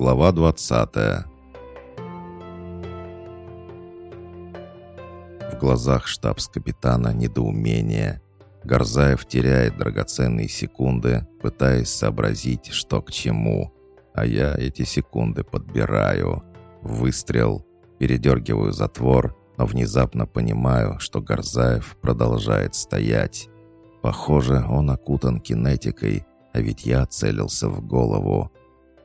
Глава 20 В глазах штабс-капитана недоумение. Горзаев теряет драгоценные секунды, пытаясь сообразить, что к чему. А я эти секунды подбираю. Выстрел. Передергиваю затвор, но внезапно понимаю, что Горзаев продолжает стоять. Похоже, он окутан кинетикой, а ведь я целился в голову.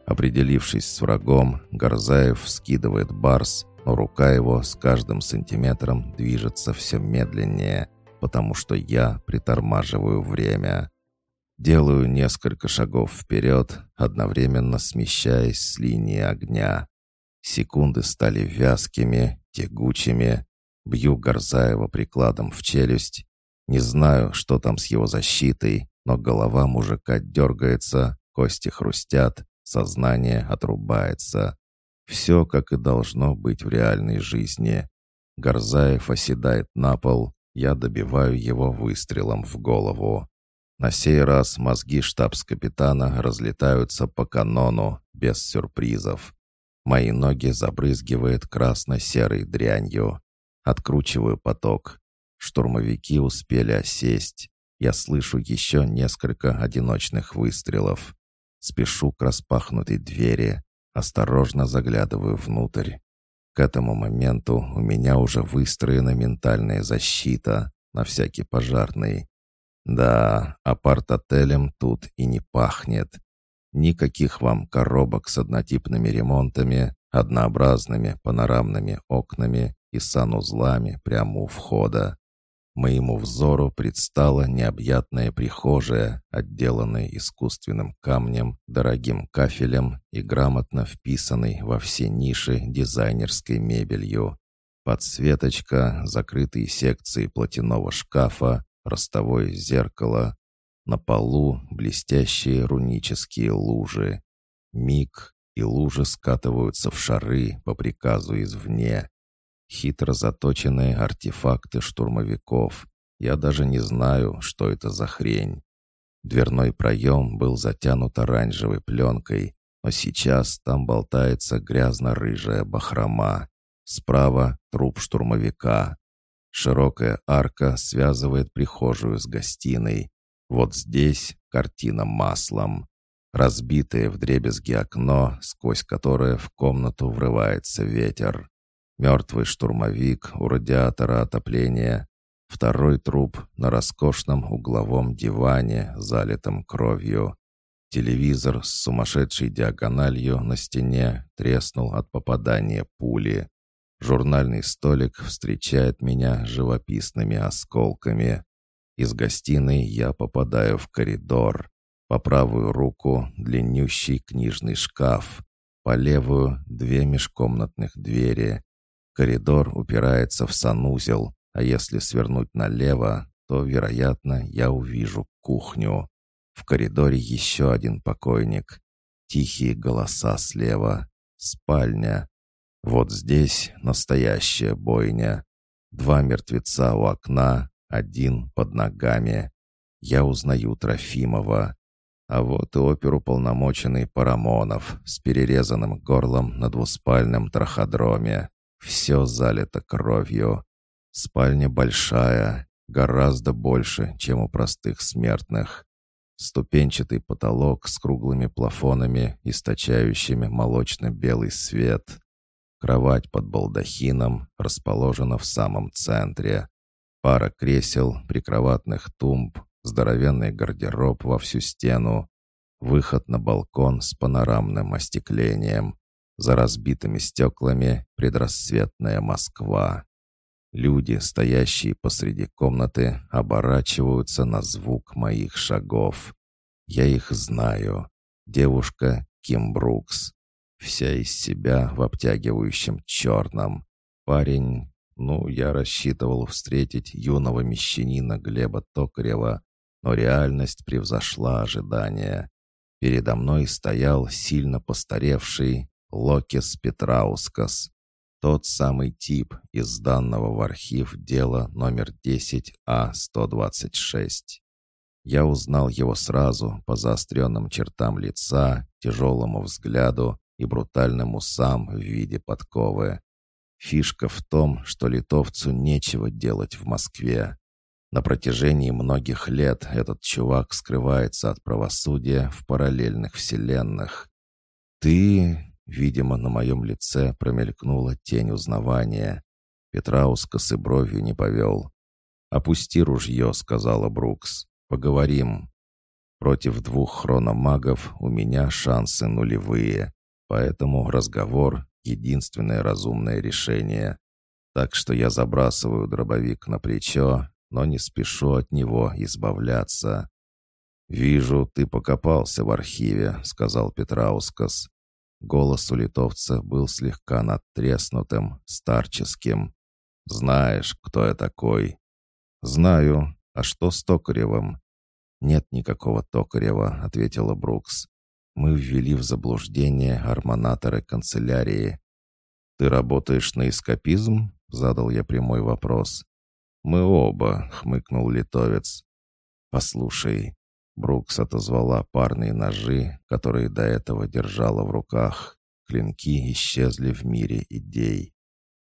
Определившись с врагом, Горзаев скидывает барс, но рука его с каждым сантиметром движется все медленнее, потому что я притормаживаю время. Делаю несколько шагов вперед, одновременно смещаясь с линии огня. Секунды стали вязкими, тягучими. Бью Горзаева прикладом в челюсть. Не знаю, что там с его защитой, но голова мужика дергается, кости хрустят, сознание отрубается. Все, как и должно быть в реальной жизни. Горзаев оседает на пол, я добиваю его выстрелом в голову. На сей раз мозги штабс-капитана разлетаются по канону, без сюрпризов. Мои ноги забрызгивает красно-серой дрянью. Откручиваю поток. Штурмовики успели осесть. Я слышу еще несколько одиночных выстрелов. Спешу к распахнутой двери. Осторожно заглядываю внутрь. К этому моменту у меня уже выстроена ментальная защита на всякий пожарный. Да, апарт-отелем тут и не пахнет. Никаких вам коробок с однотипными ремонтами, однообразными панорамными окнами и санузлами прямо у входа. Моему взору предстала необъятная прихожая, отделанная искусственным камнем, дорогим кафелем и грамотно вписанной во все ниши дизайнерской мебелью. Подсветочка, закрытые секции платяного шкафа, ростовое зеркало. На полу блестящие рунические лужи. Миг, и лужи скатываются в шары по приказу извне. Хитро заточенные артефакты штурмовиков. Я даже не знаю, что это за хрень. Дверной проем был затянут оранжевой пленкой, но сейчас там болтается грязно-рыжая бахрома. Справа — труп штурмовика. Широкая арка связывает прихожую с гостиной. Вот здесь картина маслом. Разбитое вдребезги окно, сквозь которое в комнату врывается ветер. Мертвый штурмовик у радиатора отопления. Второй труп на роскошном угловом диване, залитом кровью. Телевизор с сумасшедшей диагональю на стене треснул от попадания пули. Журнальный столик встречает меня живописными осколками. Из гостиной я попадаю в коридор. По правую руку длиннющий книжный шкаф. По левую две межкомнатных двери. Коридор упирается в санузел, а если свернуть налево, то, вероятно, я увижу кухню. В коридоре еще один покойник. Тихие голоса слева. Спальня. Вот здесь настоящая бойня. Два мертвеца у окна, один под ногами. Я узнаю Трофимова. А вот и оперуполномоченный Парамонов с перерезанным горлом на двуспальном траходроме. Все залито кровью. Спальня большая, гораздо больше, чем у простых смертных. Ступенчатый потолок с круглыми плафонами, источающими молочно-белый свет. Кровать под балдахином расположена в самом центре. Пара кресел, прикроватных тумб, здоровенный гардероб во всю стену, выход на балкон с панорамным остеклением. За разбитыми стеклами предрассветная Москва. Люди, стоящие посреди комнаты, оборачиваются на звук моих шагов. Я их знаю. Девушка Ким Брукс. Вся из себя в обтягивающем черном. Парень... Ну, я рассчитывал встретить юного мещанина Глеба Токарева, но реальность превзошла ожидания. Передо мной стоял сильно постаревший, Локис Петраускас. Тот самый тип из данного в архив дела номер 10А-126. Я узнал его сразу по заостренным чертам лица, тяжелому взгляду и брутальным усам в виде подковы. Фишка в том, что литовцу нечего делать в Москве. На протяжении многих лет этот чувак скрывается от правосудия в параллельных вселенных. «Ты...» — видимо, на моем лице промелькнула тень узнавания. Петраускас и бровью не повел. «Опусти ружье», — сказала Брукс. «Поговорим». Против двух хрономагов у меня шансы нулевые, поэтому разговор — единственное разумное решение. Так что я забрасываю дробовик на плечо, но не спешу от него избавляться. «Вижу, ты покопался в архиве», — сказал Петраускас. Голос у литовца был слегка надтреснутым, старческим. «Знаешь, кто я такой?» «Знаю. А что с Токаревым?» «Нет никакого Токарева», — ответила Брукс. «Мы ввели в заблуждение армонаторы канцелярии». «Ты работаешь на эскапизм?» — задал я прямой вопрос. «Мы оба», — хмыкнул литовец. «Послушай». Брукс отозвала парные ножи, которые до этого держала в руках. Клинки исчезли в мире идей.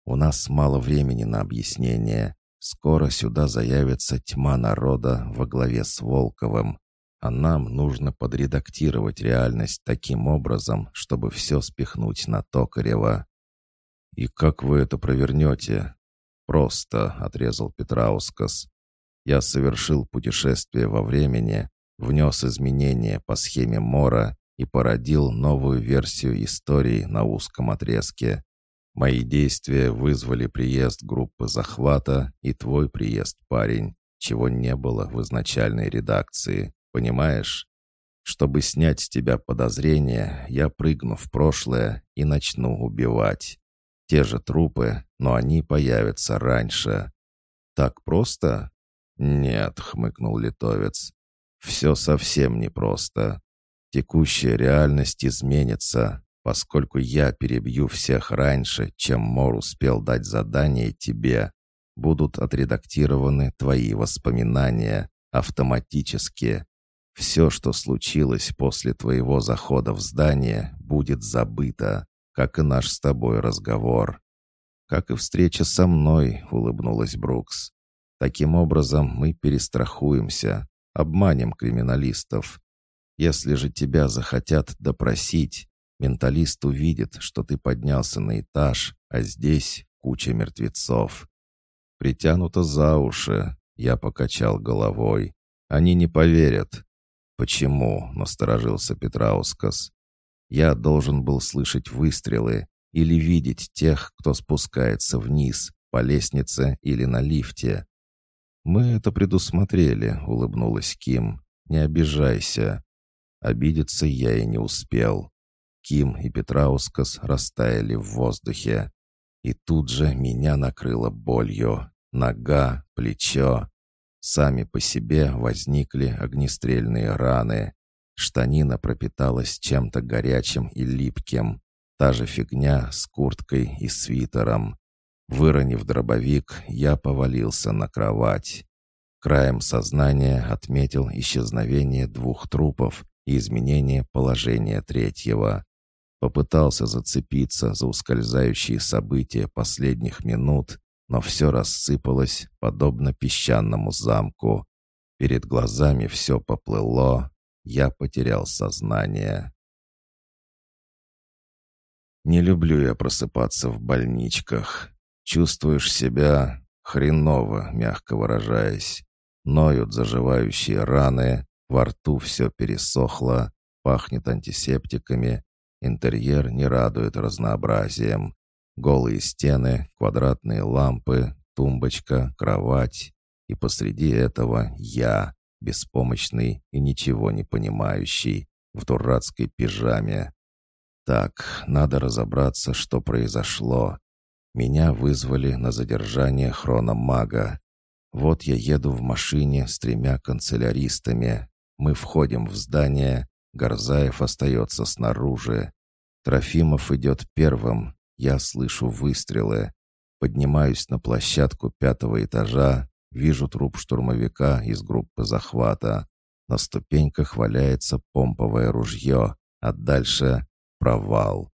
«У нас мало времени на объяснение. Скоро сюда заявится тьма народа во главе с Волковым, а нам нужно подредактировать реальность таким образом, чтобы все спихнуть на Токарева. «И как вы это провернете?» «Просто», — отрезал Петраускас. «Я совершил путешествие во времени, внес изменения по схеме Мора и породил новую версию истории на узком отрезке. Мои действия вызвали приезд группы захвата и твой приезд, парень, чего не было в изначальной редакции, понимаешь? Чтобы снять с тебя подозрения, я прыгну в прошлое и начну убивать. Те же трупы, но они появятся раньше. Так просто? Нет, хмыкнул литовец. Все совсем непросто. Текущая реальность изменится, поскольку я перебью всех раньше, чем Мор успел дать задание тебе, будут отредактированы твои воспоминания автоматически. Все, что случилось после твоего захода в здание, будет забыто, как и наш с тобой разговор. Как и встреча со мной, улыбнулась Брукс. Таким образом мы перестрахуемся, обманем криминалистов. Если же тебя захотят допросить, Менталист увидит, что ты поднялся на этаж, а здесь куча мертвецов. Притянуто за уши. Я покачал головой. Они не поверят. Почему? Насторожился Петраускас. Я должен был слышать выстрелы или видеть тех, кто спускается вниз, по лестнице или на лифте. «Мы это предусмотрели», — улыбнулась Ким. «Не обижайся». Обидеться я и не успел. Ким и Петраускас растаяли в воздухе. И тут же меня накрыло болью. Нога, плечо. Сами по себе возникли огнестрельные раны. Штанина пропиталась чем-то горячим и липким. Та же фигня с курткой и свитером. Выронив дробовик, я повалился на кровать. Краем сознания отметил исчезновение двух трупов и изменение положения третьего. Попытался зацепиться за ускользающие события последних минут, но все рассыпалось, подобно песчаному замку. Перед глазами все поплыло, я потерял сознание. Не люблю я просыпаться в больничках. Чувствуешь себя хреново, мягко выражаясь. Ноют заживающие раны, во рту все пересохло, пахнет антисептиками, Интерьер не радует разнообразием. Голые стены, квадратные лампы, тумбочка, кровать. И посреди этого я, беспомощный и ничего не понимающий, в дурацкой пижаме. Так, надо разобраться, что произошло. Меня вызвали на задержание хрономага. Вот я еду в машине с тремя канцеляристами. Мы входим в здание, Горзаев остается снаружи. Трофимов идет первым. Я слышу выстрелы. Поднимаюсь на площадку пятого этажа. Вижу труп штурмовика из группы захвата. На ступеньках валяется помповое ружье, а дальше провал.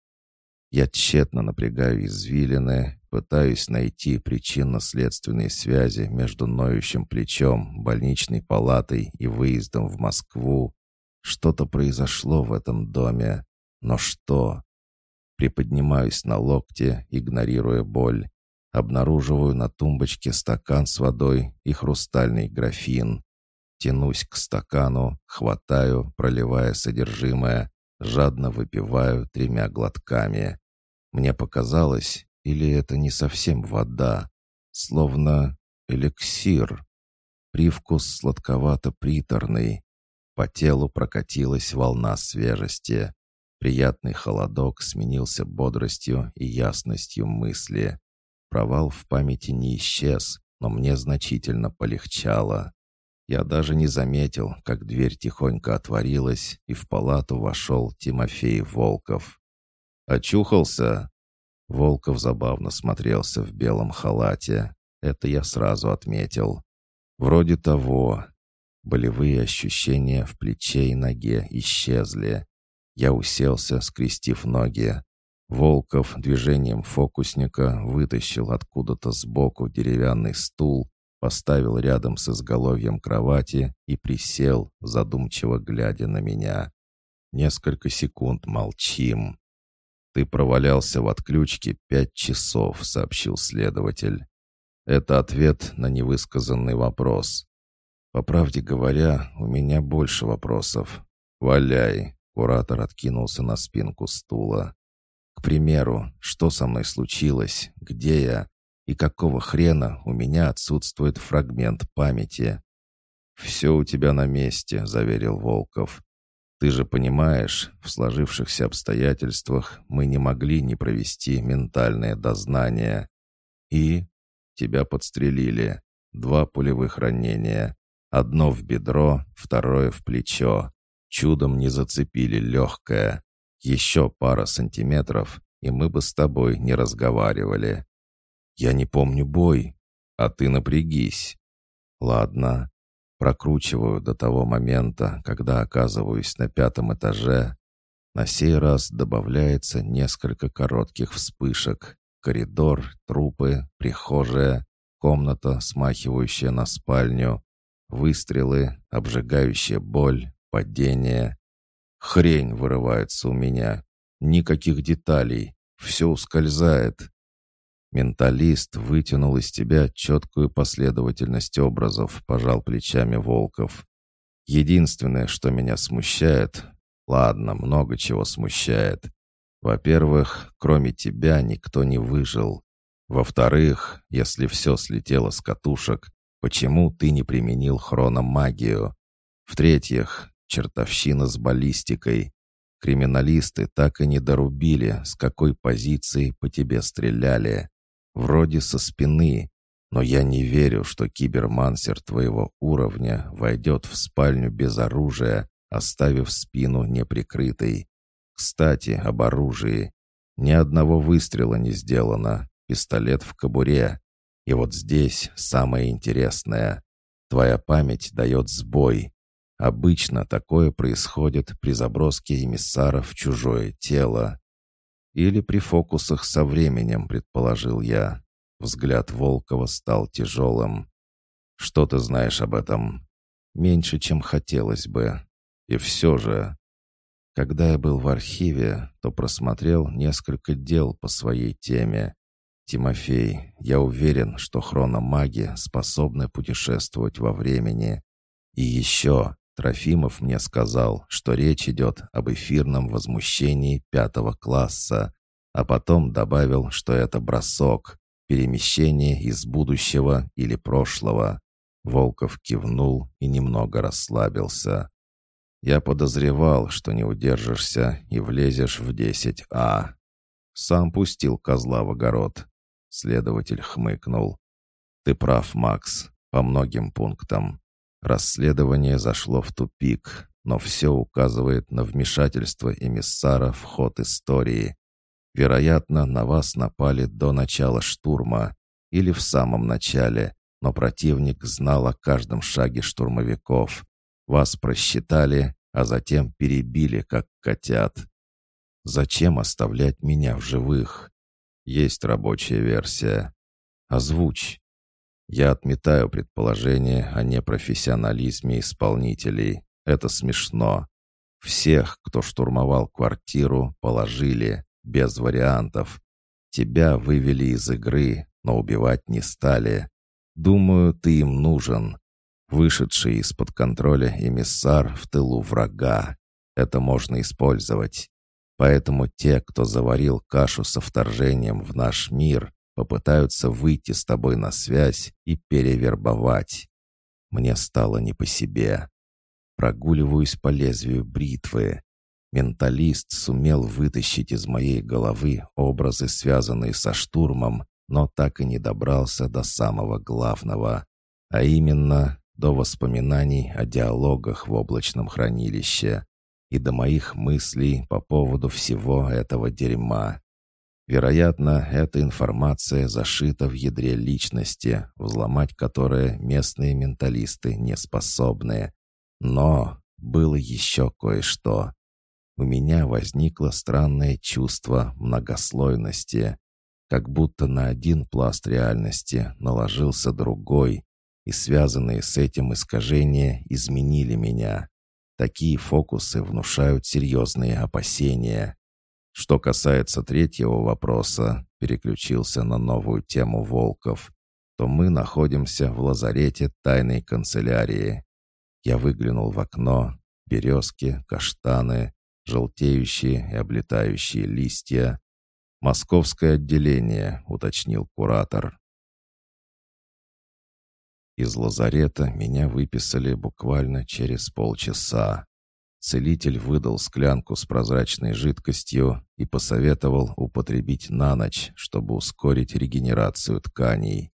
Я тщетно напрягаю извилины, пытаюсь найти причинно-следственные связи между ноющим плечом, больничной палатой и выездом в Москву. Что-то произошло в этом доме. Но что? Приподнимаюсь на локте, игнорируя боль. Обнаруживаю на тумбочке стакан с водой и хрустальный графин. Тянусь к стакану, хватаю, проливая содержимое, жадно выпиваю тремя глотками. Мне показалось, или это не совсем вода, словно эликсир. Привкус сладковато-приторный. По телу прокатилась волна свежести. Приятный холодок сменился бодростью и ясностью мысли. Провал в памяти не исчез, но мне значительно полегчало. Я даже не заметил, как дверь тихонько отворилась, и в палату вошел Тимофей Волков. «Очухался?» Волков забавно смотрелся в белом халате. Это я сразу отметил. Вроде того. Болевые ощущения в плече и ноге исчезли. Я уселся, скрестив ноги. Волков движением фокусника вытащил откуда-то сбоку деревянный стул, поставил рядом с изголовьем кровати и присел, задумчиво глядя на меня. Несколько секунд молчим. «Ты провалялся в отключке пять часов», — сообщил следователь. «Это ответ на невысказанный вопрос. По правде говоря, у меня больше вопросов. Валяй!» — куратор откинулся на спинку стула. «К примеру, что со мной случилось? Где я? И какого хрена у меня отсутствует фрагмент памяти?» «Все у тебя на месте», — заверил Волков. Ты же понимаешь, в сложившихся обстоятельствах мы не могли не провести ментальное дознание. И тебя подстрелили. Два пулевых ранения. Одно в бедро, второе в плечо. Чудом не зацепили легкое. Еще пара сантиметров, и мы бы с тобой не разговаривали. Я не помню бой, а ты напрягись. Ладно, Прокручиваю до того момента, когда оказываюсь на пятом этаже. На сей раз добавляется несколько коротких вспышек. Коридор, трупы, прихожая, комната, смахивающая на спальню, выстрелы, обжигающая боль, падение. Хрень вырывается у меня. Никаких деталей. Все ускользает. Менталист вытянул из тебя четкую последовательность образов, пожал плечами Волков. Единственное, что меня смущает... Ладно, много чего смущает. Во-первых, кроме тебя никто не выжил. Во-вторых, если все слетело с катушек, почему ты не применил хрономагию? В-третьих, чертовщина с баллистикой. Криминалисты так и не дорубили, с какой позиции по тебе стреляли. Вроде со спины, но я не верю, что кибермансер твоего уровня войдет в спальню без оружия, оставив спину неприкрытой. Кстати, об оружии. Ни одного выстрела не сделано. Пистолет в кобуре. И вот здесь самое интересное. Твоя память дает сбой. Обычно такое происходит при заброске эмиссара в чужое тело. Или при фокусах со временем, предположил я. Взгляд Волкова стал тяжелым. «Что ты знаешь об этом?» «Меньше, чем хотелось бы. И все же...» Когда я был в архиве, то просмотрел несколько дел по своей теме. Тимофей, я уверен, что хрономаги способны путешествовать во времени. И еще Трофимов мне сказал, что речь идет об эфирном возмущении пятого класса, а потом добавил, что это бросок, перемещение из будущего или прошлого. Волков кивнул и немного расслабился. «Я подозревал, что не удержишься и влезешь в 10А. Сам пустил козла в огород». Следователь хмыкнул. «Ты прав, Макс, по многим пунктам. Расследование зашло в тупик, но все указывает на вмешательство эмиссара в ход истории. Вероятно, на вас напали до начала штурма или в самом начале, но противник знал о каждом шаге штурмовиков. Вас просчитали, а затем перебили, как котят. Зачем оставлять меня в живых? Есть рабочая версия. Озвучь. Я отметаю предположение о непрофессионализме исполнителей. Это смешно. Всех, кто штурмовал квартиру, положили, без вариантов. Тебя вывели из игры, но убивать не стали. Думаю, ты им нужен. Вышедший из-под контроля эмиссар в тылу врага. Это можно использовать. Поэтому те, кто заварил кашу со вторжением в наш мир, попытаются выйти с тобой на связь и перевербовать. Мне стало не по себе. Прогуливаюсь по лезвию бритвы. Менталист сумел вытащить из моей головы образы, связанные со штурмом, но так и не добрался до самого главного, а именно до воспоминаний о диалогах в облачном хранилище и до моих мыслей по поводу всего этого дерьма. Вероятно, эта информация зашита в ядре личности, взломать которое местные менталисты не способны. Но было еще кое-что. У меня возникло странное чувство многослойности, как будто на один пласт реальности наложился другой, и связанные с этим искажения изменили меня. Такие фокусы внушают серьезные опасения. Что касается третьего вопроса, переключился на новую тему волков, то мы находимся в лазарете тайной канцелярии. Я выглянул в окно, березки, каштаны, желтеющие и облетающие листья. «Московское отделение», — уточнил куратор. Из лазарета меня выписали буквально через полчаса. Целитель выдал склянку с прозрачной жидкостью и посоветовал употребить на ночь, чтобы ускорить регенерацию тканей.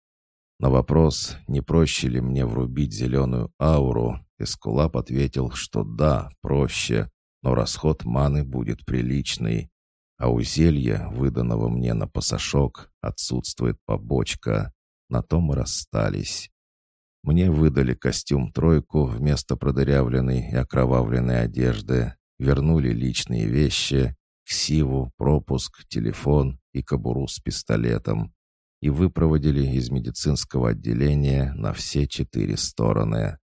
На вопрос, не проще ли мне врубить зеленую ауру, Эскулап ответил, что да, проще, но расход маны будет приличный, а у зелья, выданного мне на пасашок, отсутствует побочка. На том мы расстались. Мне выдали костюм-тройку вместо продырявленной и окровавленной одежды, вернули личные вещи, ксиву, пропуск, телефон и кобуру с пистолетом и выпроводили из медицинского отделения на все четыре стороны.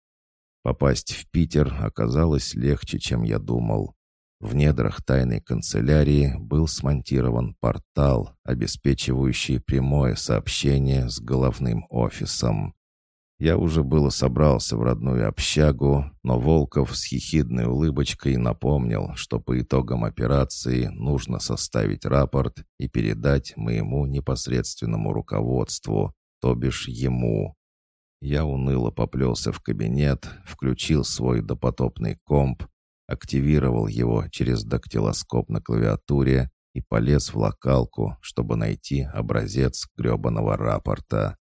Попасть в Питер оказалось легче, чем я думал. В недрах тайной канцелярии был смонтирован портал, обеспечивающий прямое сообщение с головным офисом. Я уже было собрался в родную общагу, но Волков с хихидной улыбочкой напомнил, что по итогам операции нужно составить рапорт и передать моему непосредственному руководству, то бишь ему. Я уныло поплелся в кабинет, включил свой допотопный комп, активировал его через дактилоскоп на клавиатуре и полез в локалку, чтобы найти образец гребаного рапорта.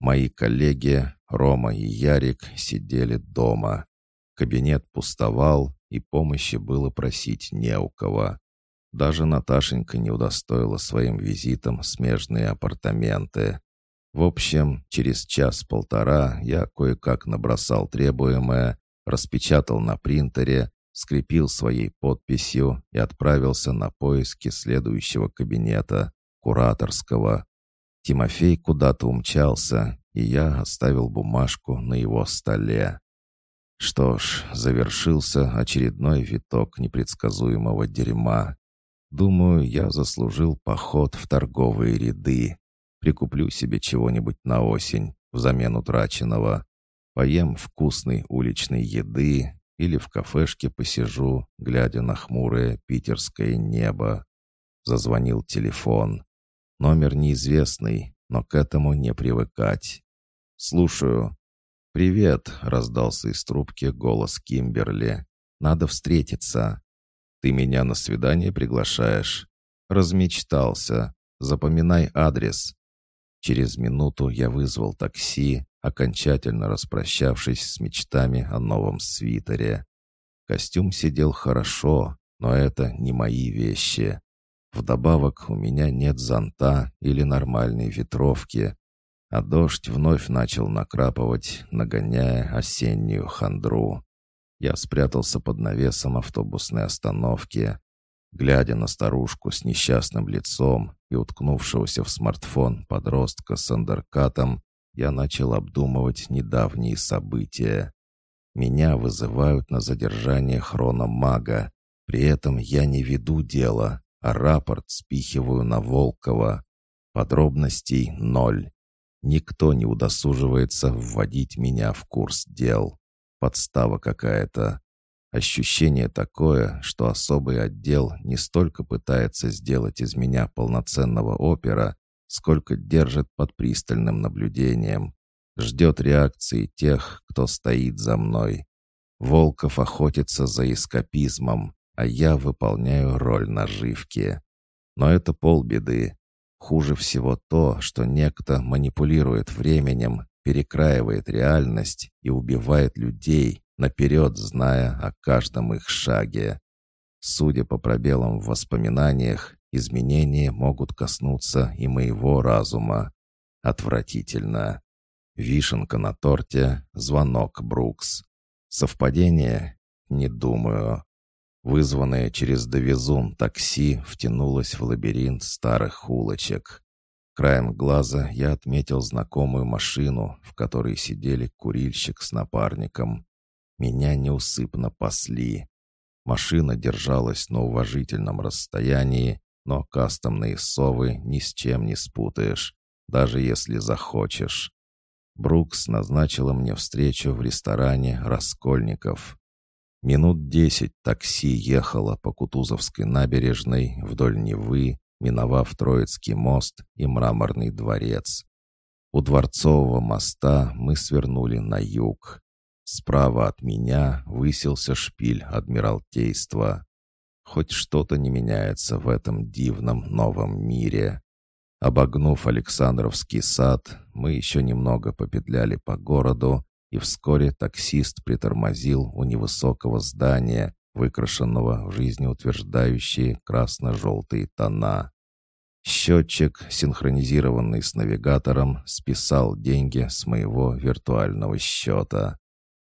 Мои коллеги, Рома и Ярик, сидели дома. Кабинет пустовал, и помощи было просить не у кого. Даже Наташенька не удостоила своим визитом смежные апартаменты. В общем, через час-полтора я кое-как набросал требуемое, распечатал на принтере, скрепил своей подписью и отправился на поиски следующего кабинета, кураторского, Тимофей куда-то умчался, и я оставил бумажку на его столе. Что ж, завершился очередной виток непредсказуемого дерьма. Думаю, я заслужил поход в торговые ряды. Прикуплю себе чего-нибудь на осень взамен утраченного. Поем вкусной уличной еды или в кафешке посижу, глядя на хмурое питерское небо. Зазвонил телефон. Номер неизвестный, но к этому не привыкать. «Слушаю». «Привет», — раздался из трубки голос Кимберли. «Надо встретиться». «Ты меня на свидание приглашаешь?» «Размечтался. Запоминай адрес». Через минуту я вызвал такси, окончательно распрощавшись с мечтами о новом свитере. Костюм сидел хорошо, но это не мои вещи. Вдобавок у меня нет зонта или нормальной ветровки, а дождь вновь начал накрапывать, нагоняя осеннюю хандру. Я спрятался под навесом автобусной остановки. Глядя на старушку с несчастным лицом и уткнувшегося в смартфон подростка с андеркатом, я начал обдумывать недавние события. Меня вызывают на задержание хрономага. При этом я не веду дело, а рапорт спихиваю на Волкова. Подробностей ноль. Никто не удосуживается вводить меня в курс дел. Подстава какая-то. Ощущение такое, что особый отдел не столько пытается сделать из меня полноценного опера, сколько держит под пристальным наблюдением. Ждет реакции тех, кто стоит за мной. Волков охотится за эскапизмом, а я выполняю роль наживки. Но это полбеды. Хуже всего то, что некто манипулирует временем, перекраивает реальность и убивает людей, наперед зная о каждом их шаге. Судя по пробелам в воспоминаниях, изменения могут коснуться и моего разума. Отвратительно. Вишенка на торте, звонок Брукс. Совпадение? Не думаю. Вызванное через довезун такси втянулось в лабиринт старых улочек. Краем глаза я отметил знакомую машину, в которой сидели курильщик с напарником. Меня неусыпно пасли. Машина держалась на уважительном расстоянии, но кастомные совы ни с чем не спутаешь, даже если захочешь. Брукс назначила мне встречу в ресторане «Раскольников». Минут десять такси ехало по Кутузовской набережной вдоль Невы, миновав Троицкий мост и Мраморный дворец. У Дворцового моста мы свернули на юг. Справа от меня высился шпиль Адмиралтейства. Хоть что-то не меняется в этом дивном новом мире. Обогнув Александровский сад, мы еще немного попетляли по городу, и вскоре таксист притормозил у невысокого здания, выкрашенного в жизнеутверждающие красно-желтые тона. Счетчик, синхронизированный с навигатором, списал деньги с моего виртуального счета.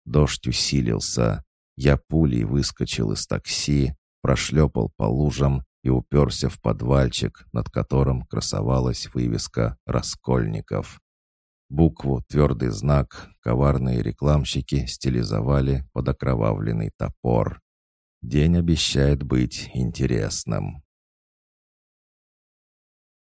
Дождь усилился. Я пулей выскочил из такси, прошлепал по лужам и уперся в подвальчик, над которым красовалась вывеска «Раскольников». Букву «Твердый знак» коварные рекламщики стилизовали под окровавленный топор. День обещает быть интересным.